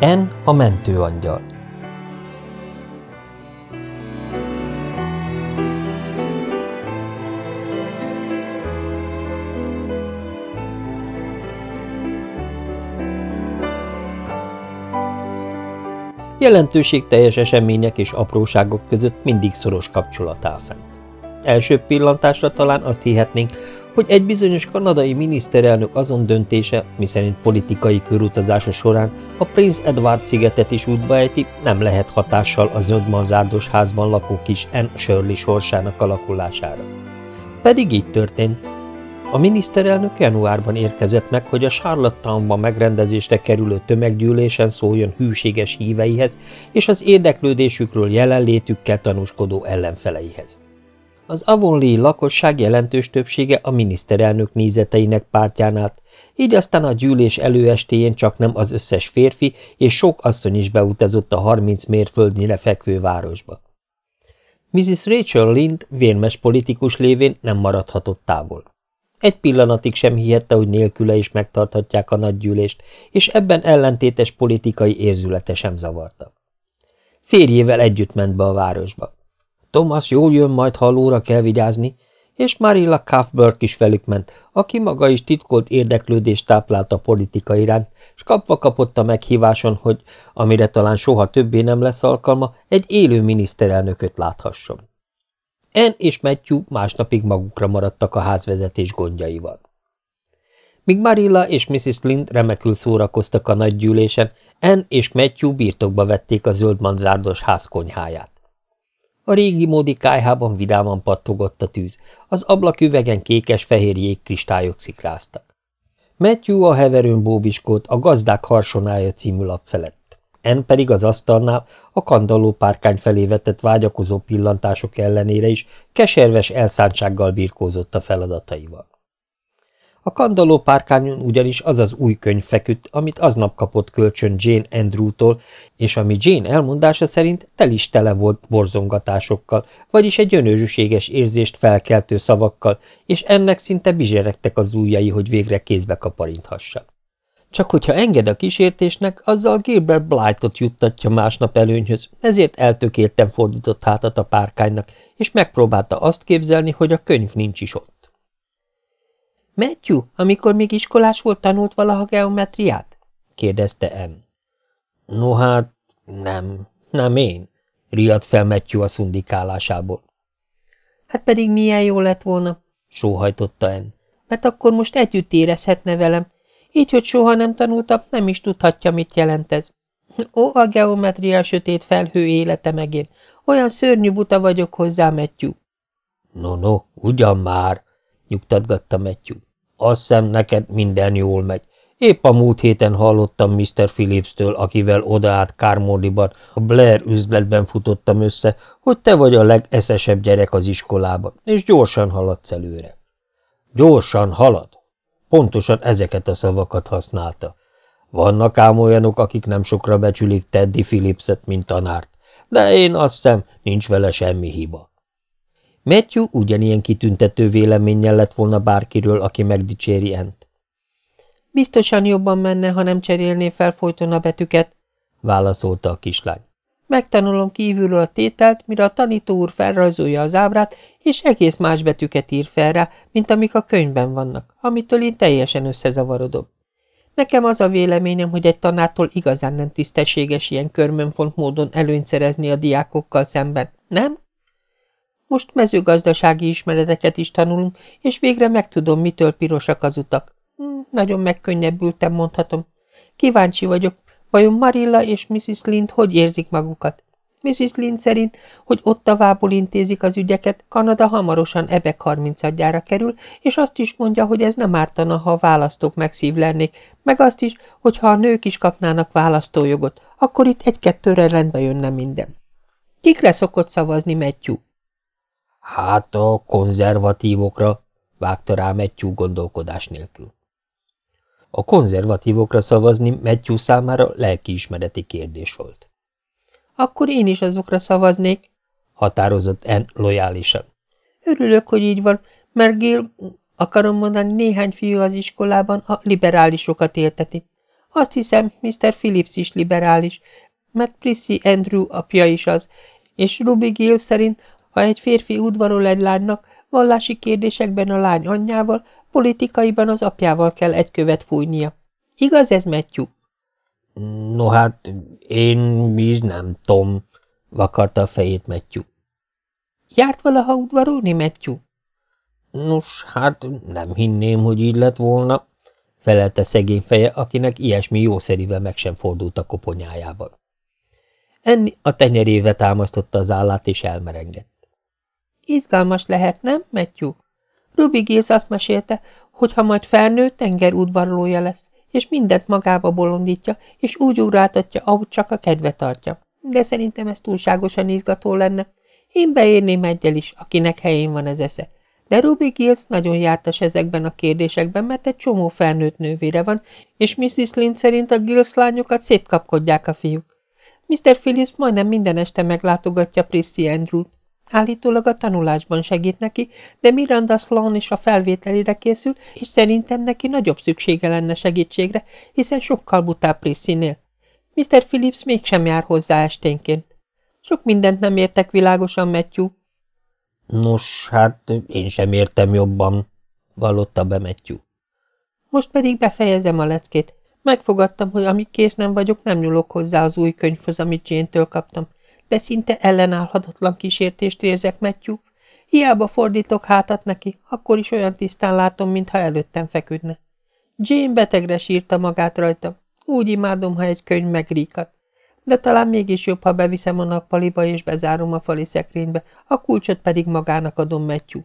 En a mentőangyal Jelentőségteljes események és apróságok között mindig szoros kapcsolat áll fent. Első pillantásra talán azt hihetnénk, hogy egy bizonyos kanadai miniszterelnök azon döntése, miszerint politikai körutazása során a Prince Edward szigetet is útba ejti, nem lehet hatással a zöldmanzárdos házban lakó kis Anne Shirley sorsának alakulására. Pedig így történt. A miniszterelnök januárban érkezett meg, hogy a Charlottetownban megrendezésre kerülő tömeggyűlésen szóljon hűséges híveihez és az érdeklődésükről jelenlétükkel tanúskodó ellenfeleihez. Az Avonlea lakosság jelentős többsége a miniszterelnök nézeteinek pártján állt, így aztán a gyűlés előestéjén csak nem az összes férfi és sok asszony is beutazott a harminc mérföldnyire fekvő városba. Mrs. Rachel Lind vérmes politikus lévén nem maradhatott távol. Egy pillanatig sem hihette, hogy nélküle is megtarthatják a nagygyűlést, és ebben ellentétes politikai érzülete sem zavarta. Férjével együtt ment be a városba. Thomas jól jön, majd hallóra kell vigyázni, és Marilla Cuthbert is velük ment, aki maga is titkolt érdeklődést táplált a politika iránt, s kapva kapott a meghíváson, hogy, amire talán soha többé nem lesz alkalma, egy élő miniszterelnököt láthasson. En és Matthew másnapig magukra maradtak a házvezetés gondjaival. Míg Marilla és Mrs. Lind remekül szórakoztak a nagygyűlésen, En és Matthew birtokba vették a zöld manzárdos ház konyháját. A régi módi kájhában vidáman pattogott a tűz, az ablaküvegen kékes-fehér jégkristályok szikráztak. Matthew a heverőn bóbiskolt a Gazdák harsonája című lap felett. En pedig az asztalnál a kandalló párkány felé vetett vágyakozó pillantások ellenére is keserves elszántsággal birkózott a feladataival. A kandalló párkányon ugyanis az az új könyv feküdt, amit aznap kapott kölcsön Jane Andrew-tól, és ami Jane elmondása szerint tel is tele volt borzongatásokkal, vagyis egy önőzsűséges érzést felkeltő szavakkal, és ennek szinte bizseregtek az ujjai, hogy végre kézbe kaparinthassa. Csak hogyha enged a kísértésnek, azzal Gilbert Blightot juttatja másnap előnyhöz, ezért eltökélten fordított hátat a párkánynak, és megpróbálta azt képzelni, hogy a könyv nincs is ott. Matthew, amikor még iskolás volt, tanult valaha geometriát? kérdezte Anne. No hát, nem, nem én, riadt fel Matthew a szundikálásából. Hát pedig milyen jó lett volna, sóhajtotta Anne, mert akkor most együtt érezhetne velem, így, hogy soha nem tanultam, nem is tudhatja, mit jelent ez. Ó, a geometria sötét felhő élete megén, olyan szörnyű buta vagyok hozzá, Matthew. No, no, ugyan már, nyugtatgatta Matthew. Azt hiszem, neked minden jól megy. Épp a múlt héten hallottam Mr. Phillips-től, akivel odaállt Kármordiban, a Blair üzletben futottam össze, hogy te vagy a legeszesebb gyerek az iskolában, és gyorsan haladsz előre. Gyorsan halad? Pontosan ezeket a szavakat használta. Vannak ám olyanok, akik nem sokra becsülik Teddy Phillipset, mint tanárt, de én azt hiszem, nincs vele semmi hiba. Matthew ugyanilyen kitüntető véleménnyel lett volna bárkiről, aki megdicséri Ent. Biztosan jobban menne, ha nem cserélné fel folyton a betűket, válaszolta a kislány. Megtanulom kívülről a tételt, mire a tanító úr felrajzolja az ábrát, és egész más betűket ír fel rá, mint amik a könyvben vannak, amitől én teljesen összezavarodom. Nekem az a véleményem, hogy egy tanártól igazán nem tisztességes ilyen körmönfont módon előnyt szerezni a diákokkal szemben, nem? Most mezőgazdasági ismereteket is tanulunk, és végre megtudom, mitől pirosak az utak. Hm, nagyon megkönnyebbültem, mondhatom. Kíváncsi vagyok, vajon Marilla és Mrs. Lind hogy érzik magukat? Mrs. Lind szerint, hogy ott vából intézik az ügyeket, Kanada hamarosan ebek harmincadjára kerül, és azt is mondja, hogy ez nem ártana, ha a választók megszívlernék, meg azt is, hogy ha a nők is kapnának választójogot, akkor itt egy-kettőre rendbe jönne minden. Kikre szokott szavazni Matthew? Hát a konzervatívokra, vágta rá Matthew gondolkodás nélkül. A konzervatívokra szavazni Matthew számára lelkiismereti kérdés volt. Akkor én is azokra szavaznék, határozott En lojálisan. Örülök, hogy így van, mert Gil, akarom mondani, néhány fiú az iskolában a liberálisokat élteti. Azt hiszem, Mr. Phillips is liberális, mert Prissy Andrew apja is az, és Ruby Gill szerint, ha egy férfi udvarol egy lánynak, vallási kérdésekben a lány anyjával, politikaiban az apjával kell egy követ fújnia. Igaz ez, Matthew? No hát, én is nem Tom, vakarta a fejét Matthew. Járt valaha udvarolni, Matthew? Nos, hát nem hinném, hogy így lett volna, felelte szegény feje, akinek ilyesmi jószerivel meg sem fordult a koponyájában. Enni a tenyeréve támasztotta az állát, és elmerengett. Izgalmas lehet, nem, Matthew? Ruby Gills azt mesélte, hogy ha majd felnő, tengerudvarlója lesz, és mindent magába bolondítja, és úgy ugráltatja, ahogy csak a kedve tartja. De szerintem ez túlságosan izgató lenne. Én beérném egyel is, akinek helyén van az esze. De Ruby Gills nagyon jártas ezekben a kérdésekben, mert egy csomó felnőtt nővére van, és Mrs. Lind szerint a Gills lányokat szétkapkodják a fiúk. Mr. Phillips majdnem minden este meglátogatja Prissy Andrew-t. Állítólag a tanulásban segít neki, de Miranda Sloan is a felvételire készül, és szerintem neki nagyobb szüksége lenne segítségre, hiszen sokkal butább Prissy-nél. Mr. Phillips mégsem jár hozzá esténként. Sok mindent nem értek világosan, Matthew. Nos, hát én sem értem jobban, vallotta be Matthew. Most pedig befejezem a leckét. Megfogadtam, hogy amíg kész nem vagyok, nem nyúlok hozzá az új könyvhoz, amit Jane-től kaptam de szinte ellenállhatatlan kísértést érzek, Matthew. Hiába fordítok hátat neki, akkor is olyan tisztán látom, mintha előttem feküdne. Jane betegre sírta magát rajta. Úgy imádom, ha egy könyv megríkat. De talán mégis jobb, ha beviszem a nappaliba és bezárom a fali szekrénybe, a kulcsot pedig magának adom Matthew.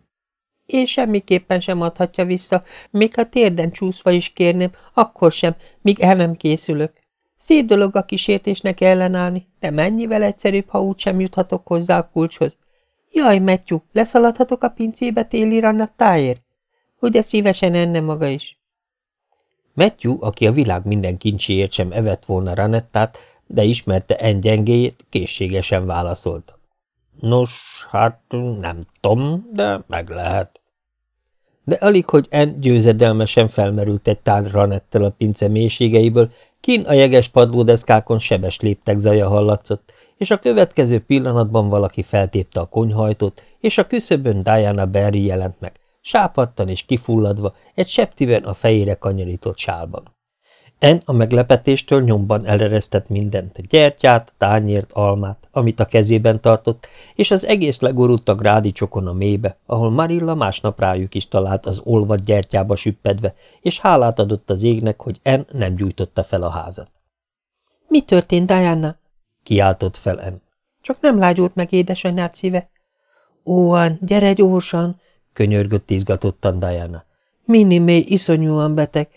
Én semmiképpen sem adhatja vissza, még ha térden csúszva is kérném, akkor sem, míg el nem készülök. Szép dolog a kísértésnek ellenállni, de mennyivel egyszerűbb, ha úgysem juthatok hozzá a kulcshoz. Jaj, Matthew, leszaladhatok a pincébe téli rannattáért? Ugye szívesen enne maga is. Matthew, aki a világ minden kincséért sem evett volna Ranettát, de ismerte engyengéjét, készségesen válaszolta. Nos, hát nem tudom, de meg lehet. De alig, hogy en győzedelmesen felmerült egy tán Ranettel a pince mélységeiből, Kin a jeges padlódeszkákon sebes léptek zaja hallatszott, és a következő pillanatban valaki feltépte a konyhajtót, és a küszöbön Diana Berry jelent meg, sápadtan és kifulladva, egy septiben a fejére kanyarított sálban. En a meglepetéstől nyomban eleresztett mindent, gyertyát, tányért, almát, amit a kezében tartott, és az egész legorult a grádi csokon a mélybe, ahol Marilla másnap rájuk is talált az olvad gyertyába süppedve, és hálát adott az égnek, hogy En nem gyújtotta fel a házat. – Mi történt, Diana? – kiáltott fel En. – Csak nem lágyult meg édesanyád szíve. – Óan, gyere gyorsan! – könyörgött izgatottan Diana. – Minni mély iszonyúan beteg.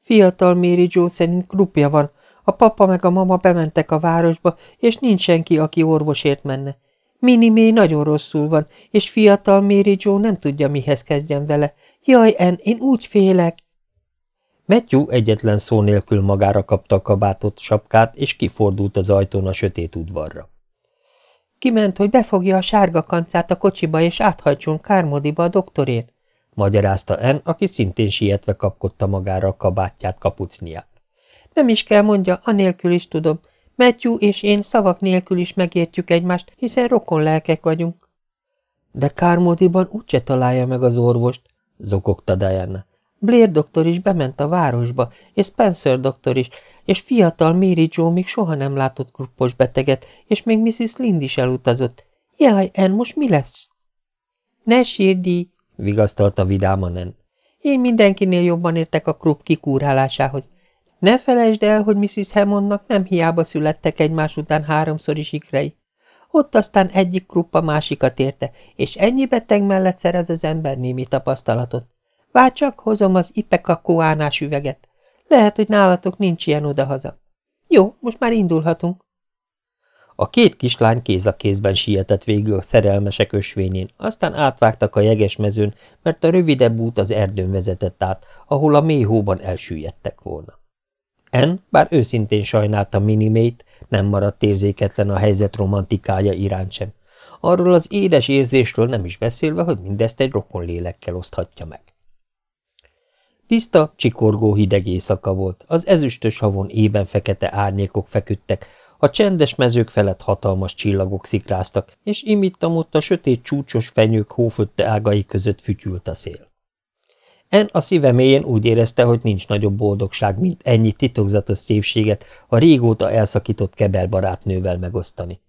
Fiatal Mary Joe szerint krupja van. A papa meg a mama bementek a városba, és nincs senki, aki orvosért menne. Minimé nagyon rosszul van, és fiatal Mary Joe nem tudja, mihez kezdjen vele. Jaj, En, én úgy félek! Matthew egyetlen szó nélkül magára kapta a kabátot, sapkát, és kifordult az ajtón a sötét udvarra. Kiment, hogy befogja a sárga kancát a kocsiba, és áthajtson Kármodiba a doktorért magyarázta En, aki szintén sietve kapkodta magára a kabátját, kapucniát. Nem is kell mondja, anélkül is tudom. Matthew és én szavak nélkül is megértjük egymást, hiszen rokon lelkek vagyunk. De Kármódiban úgyse találja meg az orvost, zokogta Diana. Blair doktor is bement a városba, és Spencer doktor is, és fiatal Mary Joe még soha nem látott kruppos beteget, és még Mrs. Lind is elutazott. Jaj, En, most mi lesz? Ne sírdi, vigasztalta vidámanen. Én mindenkinél jobban értek a krupp kikúrálásához. Ne felejtsd el, hogy Mrs. Hammondnak nem hiába születtek egymás után háromszor is ikrei. Ott aztán egyik krupp a másikat érte, és ennyi beteg mellett szerez az ember némi tapasztalatot. Vár csak, hozom az ipekakóánás üveget. Lehet, hogy nálatok nincs ilyen odahaza. Jó, most már indulhatunk. A két kislány kéz a kézben sietett végül a szerelmesek ösvényén, aztán átvágtak a jeges mezőn, mert a rövidebb út az erdőn vezetett át, ahol a mély hóban elsüllyedtek volna. En, bár őszintén sajnálta Minimét, nem maradt érzéketlen a helyzet romantikája iránt sem. Arról az édes érzésről nem is beszélve, hogy mindezt egy rokon lélekkel oszthatja meg. Tiszta, csikorgó hideg éjszaka volt, az ezüstös havon ében fekete árnyékok feküdtek, a csendes mezők felett hatalmas csillagok szikráztak, és imittam ott a sötét csúcsos fenyők hófötte ágai között fütyült a szél. En a szíve mélyén úgy érezte, hogy nincs nagyobb boldogság, mint ennyi titokzatos szépséget a régóta elszakított kebelbarátnővel megosztani.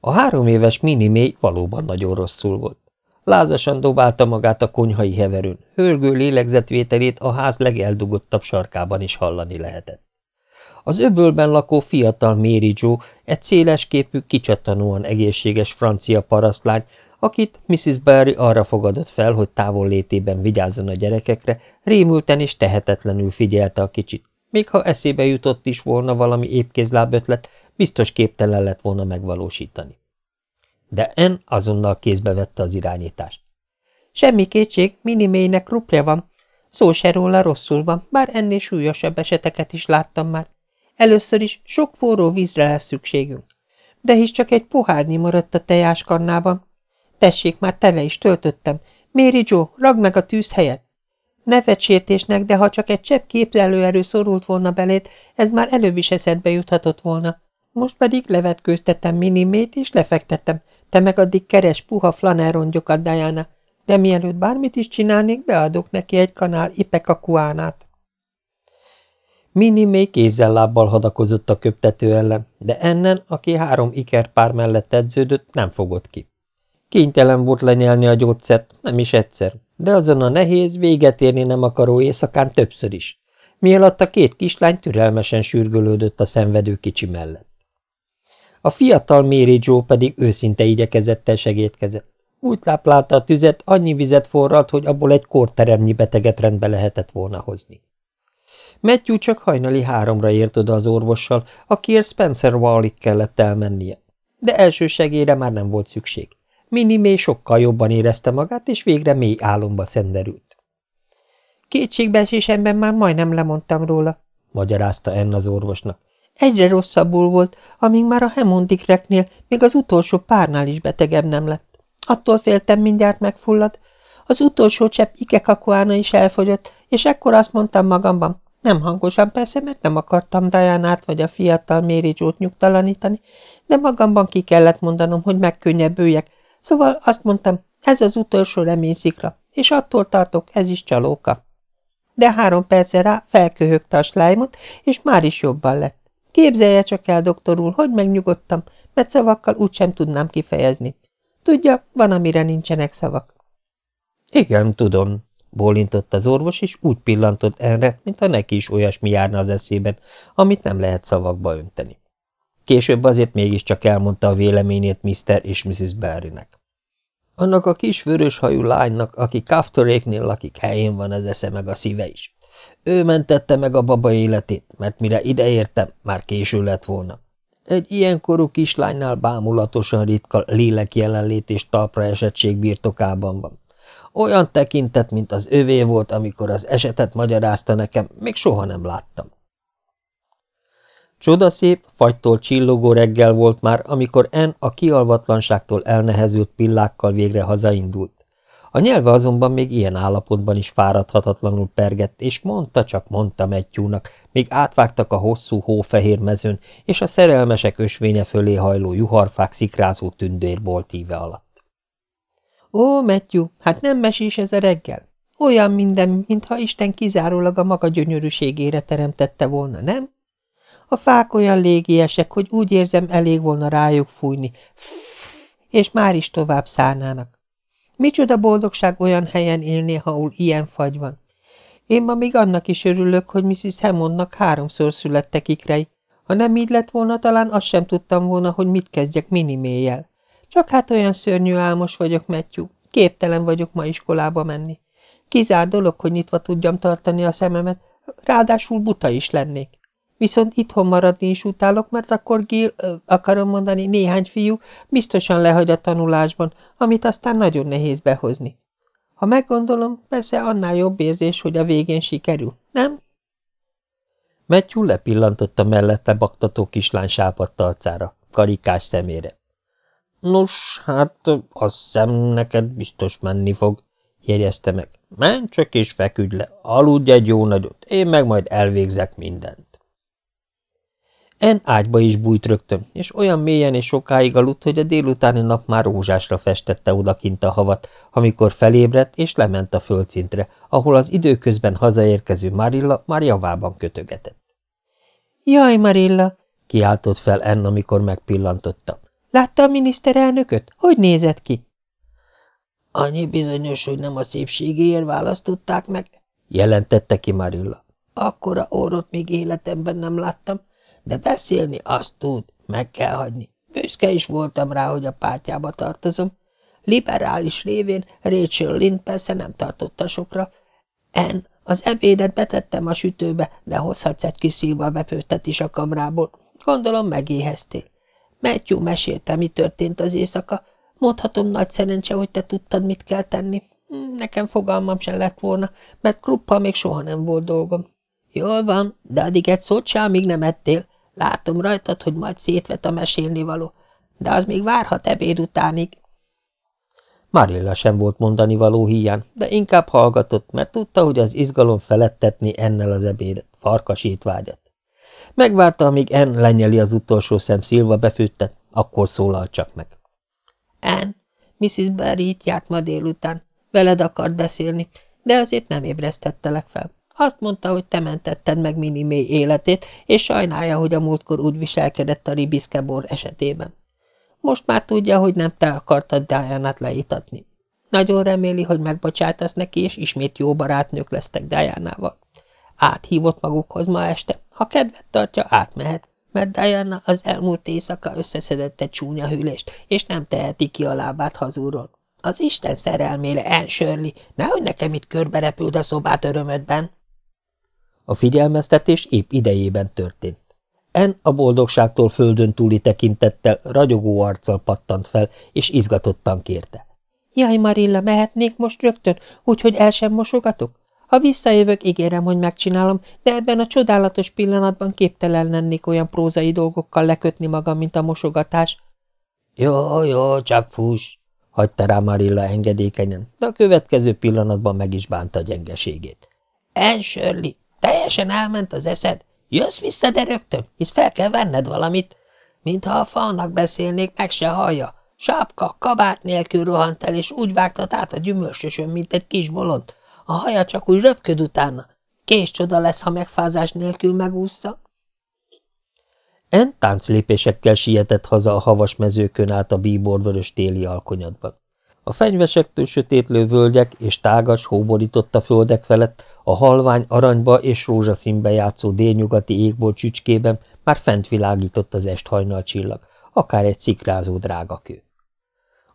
A három éves Minimé valóban nagyon rosszul volt. Lázasan dobálta magát a konyhai heverőn, hörgő lélegzetvételét a ház legeldugottabb sarkában is hallani lehetett. Az öbölben lakó fiatal Mary Joe egy szélesképű, kicsattanóan egészséges francia parasztlány, akit Mrs. Barry arra fogadott fel, hogy távol létében vigyázzon a gyerekekre, rémülten és tehetetlenül figyelte a kicsit. Még ha eszébe jutott is volna valami épkézláb ötlet, biztos képtelen lett volna megvalósítani. De En azonnal kézbe vette az irányítást. Semmi kétség, Minimének rupja van. Szó se róla rosszul van, bár ennél súlyosabb eseteket is láttam már. Először is sok forró vízre lesz szükségünk. De hisz csak egy pohárnyi maradt a tejáskannában. Tessék, már tele is töltöttem. Mary Joe, ragd meg a tűz helyet. Nevetsértésnek, de ha csak egy csepp képzelőerő szorult volna belét, ez már előbb is eszedbe juthatott volna. Most pedig levetkőztettem minimét, és lefektettem. Te meg addig keres puha flanerongyokat, Diana. De mielőtt bármit is csinálnék, beadok neki egy kanál ipekakuánát. Mini még kézzel-lábbal hadakozott a köptető ellen, de ennen, aki három ikerpár mellett edződött, nem fogott ki. Kénytelen volt lenyelni a gyógyszert, nem is egyszer, de azon a nehéz, véget érni nem akaró éjszakán többször is, mielőtt a két kislány türelmesen sürgölődött a szenvedő kicsi mellett. A fiatal Mary Joe pedig őszinte igyekezettel segítkezett. Úgy táplálta a tüzet, annyi vizet forralt, hogy abból egy kórteremnyi beteget rendbe lehetett volna hozni. Matthew csak hajnali háromra ért oda az orvossal, akiért Spencer Wallick kellett elmennie. De első segélyre már nem volt szükség. Minnie mély sokkal jobban érezte magát, és végre mély álomba szenderült. Kétségbeesésemben már majdnem lemondtam róla, magyarázta Enn az orvosnak. Egyre rosszabbul volt, amíg már a hemondikreknél, még az utolsó párnál is betegebb nem lett. Attól féltem, mindjárt megfullad. Az utolsó csepp ikekakuána is elfogyott, és ekkor azt mondtam magamban, nem hangosan persze, mert nem akartam Dianát vagy a fiatal Mary Joe-t nyugtalanítani, de magamban ki kellett mondanom, hogy megkönnyebbüljek, szóval azt mondtam, ez az utolsó reményszikra, és attól tartok, ez is csalóka. De három perce rá felköhögte a slájmot, és már is jobban lett. Képzelje csak el, doktor úr, hogy megnyugodtam, mert szavakkal úgysem tudnám kifejezni. Tudja, van, amire nincsenek szavak. Igen, tudom, bólintott az orvos, és úgy pillantott erre, mintha neki is olyasmi járna az eszében, amit nem lehet szavakba önteni. Később azért mégiscsak elmondta a véleményét Mr. és Mrs. Barrynek. Annak a kis vöröshajú lánynak, aki Kaftoréknél lakik, helyén van az esze meg a szíve is. Ő mentette meg a baba életét, mert mire ideértem, már késő lett volna. Egy ilyenkorú kislánynál bámulatosan ritka lélek jelenlét és talpra esettség birtokában van. Olyan tekintet, mint az övé volt, amikor az esetet magyarázta nekem, még soha nem láttam. Csodaszép, fagytól csillogó reggel volt már, amikor En a kialvatlanságtól elnehezült pillákkal végre hazaindult. A nyelve azonban még ilyen állapotban is fáradhatatlanul pergett, és mondta csak mondta Mettyúnak, míg átvágtak a hosszú hófehér mezőn, és a szerelmesek ösvénye fölé hajló juharfák szikrázó tündérbolt íve alatt. Ó, Matthew, hát nem mesés ez a reggel? Olyan minden, mintha Isten kizárólag a maga gyönyörűségére teremtette volna, nem? A fák olyan légiesek, hogy úgy érzem, elég volna rájuk fújni, és már is tovább szállnának. Micsoda boldogság olyan helyen élni, ahol ilyen fagy van. Én ma még annak is örülök, hogy Mrs. Hammondnak háromszor születtek ikrei. Ha nem így lett volna, talán azt sem tudtam volna, hogy mit kezdjek miniméjjel. Csak hát olyan szörnyű álmos vagyok, Matthew. Képtelen vagyok ma iskolába menni. Kizár dolog, hogy nyitva tudjam tartani a szememet, ráadásul buta is lennék. Viszont itthon maradni is utálok, mert akkor Gil, akarom mondani, néhány fiú biztosan lehagy a tanulásban, amit aztán nagyon nehéz behozni. Ha meggondolom, persze annál jobb érzés, hogy a végén sikerül, nem? Matthew lepillantotta mellette baktató kislány sápadt arcára, karikás szemére. Nos, hát azt hiszem, neked biztos menni fog, jegyezte meg. Menj csak és feküdj le, aludj egy jó nagyot, én meg majd elvégzek mindent. En ágyba is bújt rögtön, és olyan mélyen és sokáig aludt, hogy a délutáni nap már rózsásra festette odakint a havat, amikor felébredt és lement a földszintre, ahol az időközben hazaérkező Marilla már javában kötögetett. – Jaj, Marilla! – kiáltott fel En, amikor megpillantotta. – Látta a miniszterelnököt? Hogy nézett ki? – Annyi bizonyos, hogy nem a szépségéért választották meg – jelentette ki Marilla. – Akkora orrot még életemben nem láttam de beszélni azt tud, meg kell hagyni. Büszke is voltam rá, hogy a pártjába tartozom. Liberális révén Rachel Lynn persze nem tartotta sokra. En, az ebédet betettem a sütőbe, de hozhatsz egy kis bepőttet is a kamrából. Gondolom megéheztél. Matthew mesélte, mi történt az éjszaka. Mondhatom nagy szerencse, hogy te tudtad, mit kell tenni. Nekem fogalmam sem lett volna, mert kruppal még soha nem volt dolgom. Jól van, de addig egy szót sem, amíg nem ettél. Látom rajtad, hogy majd szétvet a mesélni való, de az még várhat ebéd utánig. Marilla sem volt mondani való hiány, de inkább hallgatott, mert tudta, hogy az izgalom felettetni ennel az ebédet, farkasít vágyat. Megvárta, amíg En lenyeli az utolsó szem szilva befőttet, akkor szólal csak meg. En, Mrs. Barry itt járt ma délután. Veled akart beszélni, de azért nem ébresztettelek fel. Azt mondta, hogy te mentetted meg Minimé életét, és sajnálja, hogy a múltkor úgy viselkedett a Ribiszkebor esetében. Most már tudja, hogy nem te akartad Diana-t leítatni. Nagyon reméli, hogy megbocsátasz neki, és ismét jó barátnők lesztek Diana-val. Áthívott magukhoz ma este. Ha kedvet tartja, átmehet, mert Diana az elmúlt éjszaka összeszedett csúnya hűlést, és nem teheti ki a lábát hazúról. Az Isten szerelmére, elsörli, nehogy nekem itt körberepüld a szobát örömödben. A figyelmeztetés épp idejében történt. En a boldogságtól földön túli tekintettel, ragyogó arccal pattant fel, és izgatottan kérte. – Jaj, Marilla, mehetnék most rögtön, úgyhogy el sem mosogatok? Ha visszajövök, ígérem, hogy megcsinálom, de ebben a csodálatos pillanatban képtelen lennék olyan prózai dolgokkal lekötni magam, mint a mosogatás. – Jó, jó, csak fuss! – hagyta rá Marilla engedékenyen, de a következő pillanatban meg is bánta gyengeségét. – En, Shirley, Teljesen elment az eszed? Jössz vissza, de rögtön, hisz fel kell venned valamit. Mintha a falnak beszélnék, meg se hallja. Sápka, kabát nélkül rohant el, és úgy vágtat át a gyümölcsösön, mint egy kis bolond. A haja csak úgy röpköd utána. Kés csoda lesz, ha megfázás nélkül megúszza. En tánclépésekkel sietett haza a havas mezőkön át a bíborvörös téli alkonyatban. A fenyvesektől sötétlő völgyek és tágas, hóborította földek felett a halvány aranyba és rózsaszínbe játszó délnyugati égból csücskében már fent világított az esthajnal csillag, akár egy szikrázó drágakő.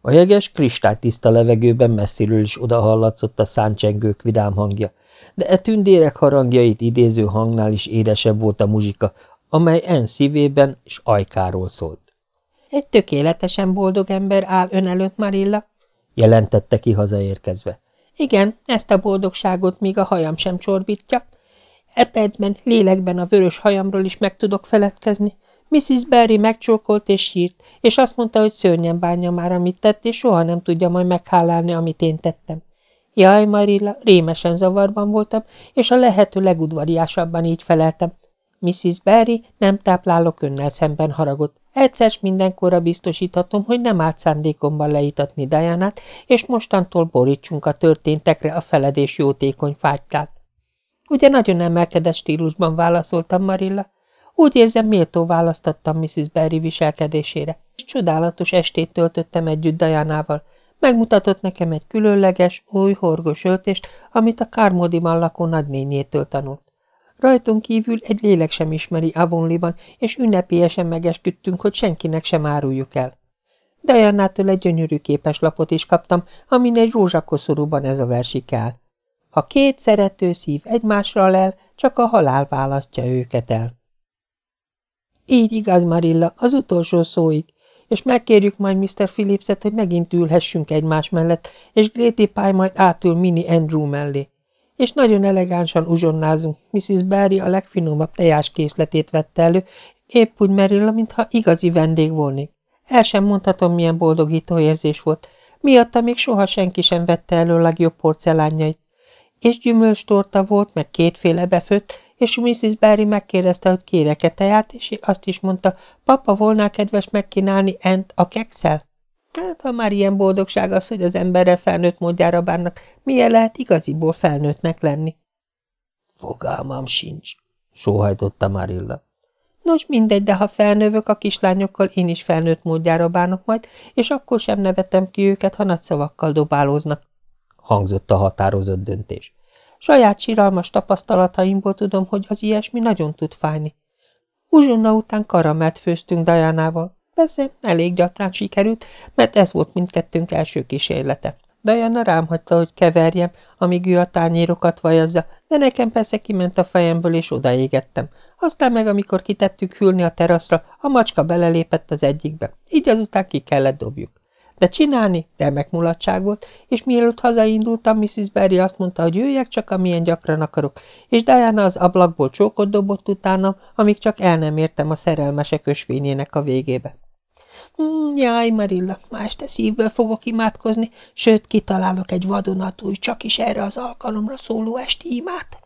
A jeges, kristálytiszta levegőben messziről is odahallatszott a száncsengők vidám hangja, de e tündérek harangjait idéző hangnál is édesebb volt a muzsika, amely en szívében és ajkáról szólt. – Egy tökéletesen boldog ember áll ön előtt, Marilla – jelentette ki hazaérkezve. Igen, ezt a boldogságot még a hajam sem csorbítja. E percben, lélekben a vörös hajamról is meg tudok feledkezni. Mrs. Barry megcsókolt és sírt, és azt mondta, hogy szörnyen bánja már, amit tett, és soha nem tudja majd meghálálni, amit én tettem. Jaj, Marilla, rémesen zavarban voltam, és a lehető legudvariásabban így feleltem. Mrs. Barry, nem táplálok önnel szemben haragot. Egyszer mindenkorra biztosíthatom, hogy nem állt szándékomban leítatni Dianát, és mostantól borítsunk a történtekre a feledés jótékony fátyát. Ugye nagyon emelkedett stílusban válaszoltam, Marilla. Úgy érzem, méltó választottam Mrs. Barry viselkedésére, és csodálatos estét töltöttem együtt Dianával. Megmutatott nekem egy különleges, új horgos öltést, amit a Kármódiban lakó nagynényétől tanult. Rajtunk kívül egy lélek sem ismeri Avonliban, és ünnepélyesen megesküdtünk, hogy senkinek sem áruljuk el. Diannától egy gyönyörű képeslapot is kaptam, amin egy rózsakoszorúban ez a versik áll. Ha két szerető szív egymásra lel, csak a halál választja őket el. Így igaz, Marilla, az utolsó szóig, és megkérjük majd Mr. Phillipset, hogy megint ülhessünk egymás mellett, és Grady Pye majd átül Mini Andrew mellé és nagyon elegánsan uzsonnázunk. Mrs. Barry a legfinomabb készletét vette elő, épp úgy Merilla, mintha igazi vendég volnék. El sem mondhatom, milyen boldogító érzés volt. Miatta még soha senki sem vette elő legjobb porcelánjait. És gyümölcstorta volt, meg kétféle befőtt, és Mrs. Barry megkérdezte, hogy kérek-e teját, és azt is mondta, papa volna kedves megkínálni Ent a kekszel? Hát, ha már ilyen boldogság az, hogy az emberrel felnőtt módjára bánnak, milyen lehet igaziból felnőttnek lenni? Fogalmam sincs, sóhajtotta Marilla. Nos, mindegy, de ha felnövök a kislányokkal, én is felnőtt módjára bánok majd, és akkor sem nevetem ki őket, ha nagy szavakkal dobálóznak. Hangzott a határozott döntés. Saját síralmas tapasztalataimból tudom, hogy az ilyesmi nagyon tud fájni. Uzsonna után karamelt főztünk Dajánával. Persze, elég gyakran sikerült, mert ez volt mindkettőnk első kísérlete. Diana rám hagyta, hogy keverjem, amíg ő a tányérokat vajazza, de nekem persze kiment a fejemből, és odaégettem. Aztán meg, amikor kitettük hűlni a teraszra, a macska belelépett az egyikbe, így azután ki kellett dobjuk. De csinálni remek mulatság volt, és mielőtt hazaindultam, Mrs. Berry azt mondta, hogy jöjjek csak, amilyen gyakran akarok, és Diana az ablakból csókot dobott utánam, amíg csak el nem értem a szerelmesek ösvényének a végébe. Mm, jaj, Marilla, ma este szívből fogok imádkozni, sőt, kitalálok egy vadonatúj, csak is erre az alkalomra szóló esti imát.